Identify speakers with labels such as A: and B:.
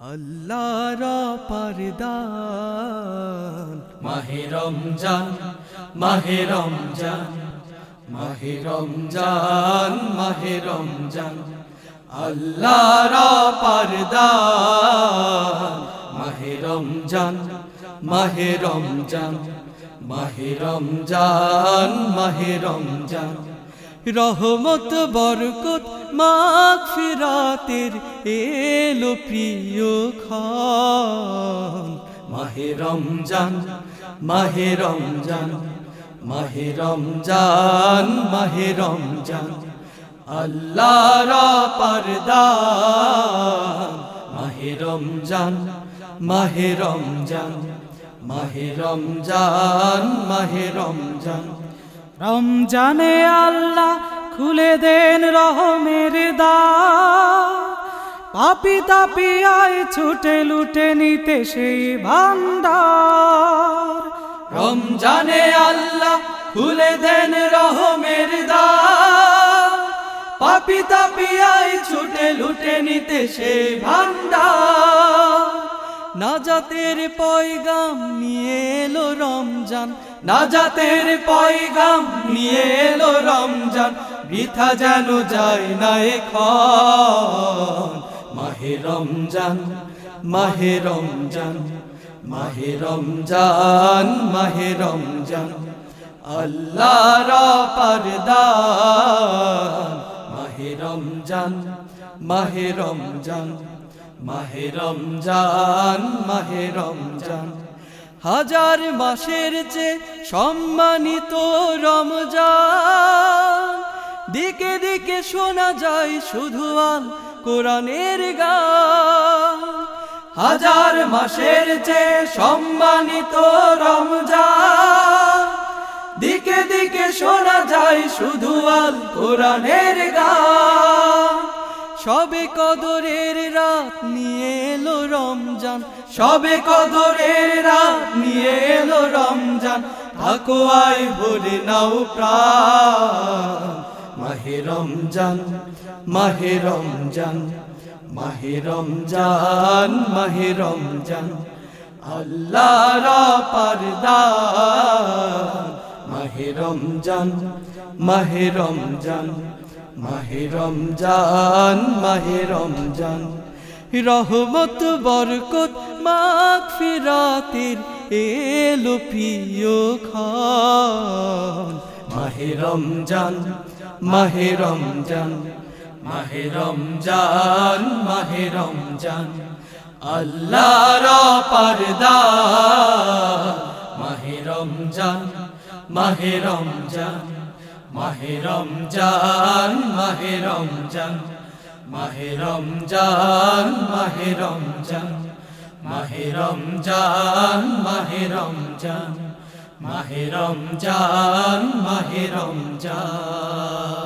A: আল্লাহর পরদান।
B: মাহে রমজান মাহে রমজান মাহে রমজান মাহে রমজান। আল্লাহর পরদান, মাহে রমজান মাহে রমজান মাহে রমজান মাহে রমজান।
A: রহমত, বরকত, মাগফিরাতের এলো প্রিয় খান
B: মাহে রমজান মাহে রমজান মাহে রমজান মাহে রমজান, আল্লাহর পরদান মাহে রমজান মাহে রমজান মাহে রমজান মাহে রমজান
A: রমজানে আল্লাহ খুলে দেন রহমের দ্বার পাপি তাপি ছুটে লুটে নিতে সেই ভান্ডার।
B: রমজানে আল্লাহ খুলে দেন রহমের দা পাপি তাপিয়াই ছুটে লুটে নিতে সে ভান্ডার।
A: নাজাতের পয়গাম নিয়ে এলো রমজান।
B: নাজাতের পয়গাম নিয়ে এলো রমজান। বৃথা যেন যায় না মাহে রমজান মাহে রমজান মাহে রমজান মাহে রমজান। আল্লাহর পরদান মাহে রমজান মাহে রমজান। মাহে রমজান মাহে রমজান।
A: হাজার মাসের চেয়ে সম্মানিত রমজান। দিকে দিকে শোনা যায় শুধু আল কোরআনের গান।
B: হাজার মাসের চেয়ে সম্মানিত রমজান। দিকে দিকে শোনা যায় শুধু আল কোরআনের গান।
A: সবে কদরের রাত নিয়ে এলো রমজান।
B: সবে কদরের রাত নিয়ে এলো রমজান। থাকো আয় ভরে, নাও প্রাণ। মাহে রমজান মাহে রমজান মাহে রমজান মাহে রমজান। আল্লাহর পরদান মাহে রমজান মাহে রমজান মাহে রমজান মাহে রমজান।
A: রহমত, বরকত মাগফিরাতের এলো প্রিয় খান।
B: মাহে রমজান মাহে রমজান মাহে রমজান মাহে রমজান। আল্লাহর পরদান মাহে রমজান মাহে রমজান। মাহে জান মাহেরম জান মাহেরম জান মাহেরম জান মাহেরম জান মাহেরম জান মাহেরম জান মাহেরম রমজান।